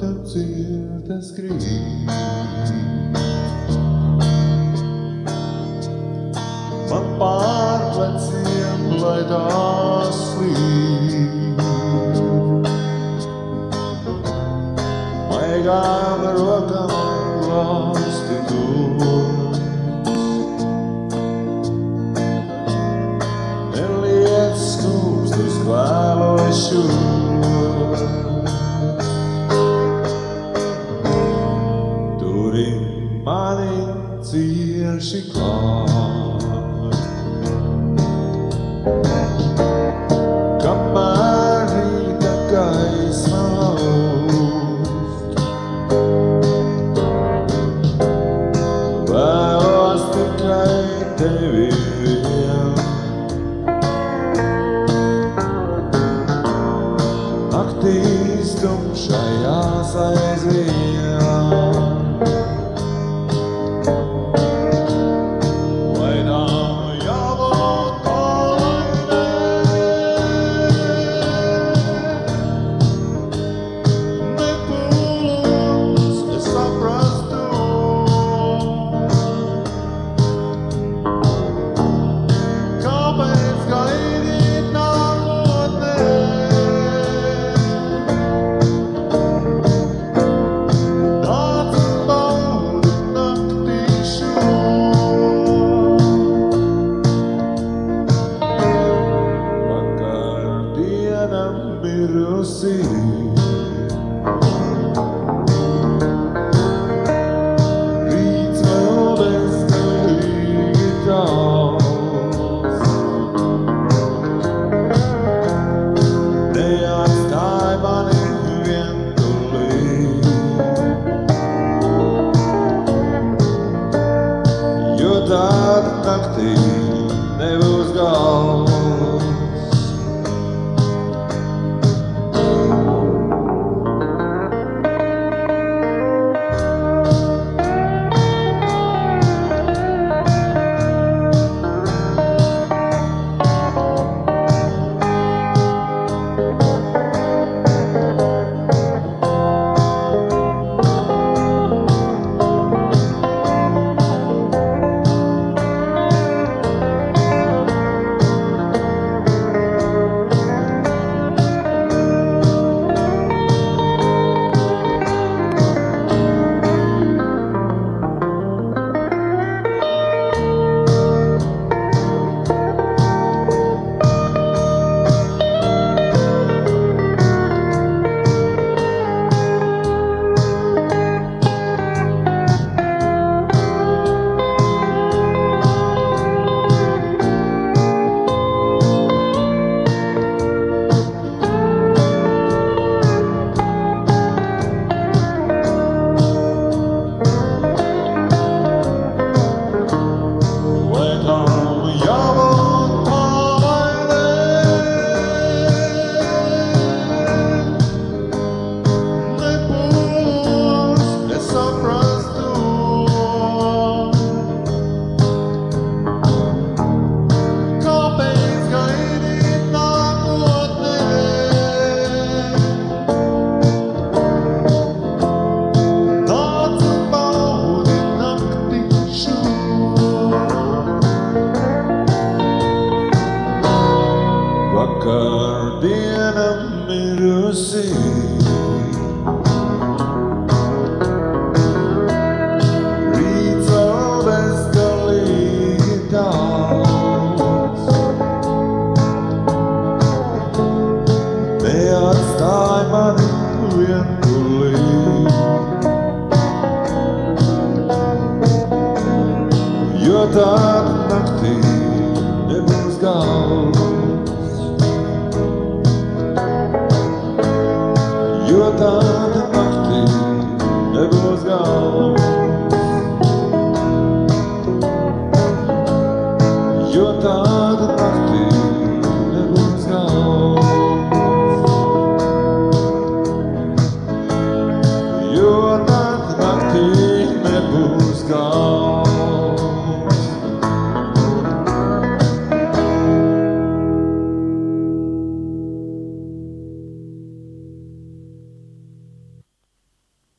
tev dzirdas grīt. Man pārpleciem, lai tās slīd. Maigām rokām glāsti tos. Cieši klāt. Kamēr rīta gaisma augst, vēlos tikai tevi vien. Naktīs tumšajās aizvien. Diena mirusī. Vakar diena mirusī. Rīts vēl bezgalīgi tāls. Neatstāj mani vientulī. Jo tāda naktī nebūs gals.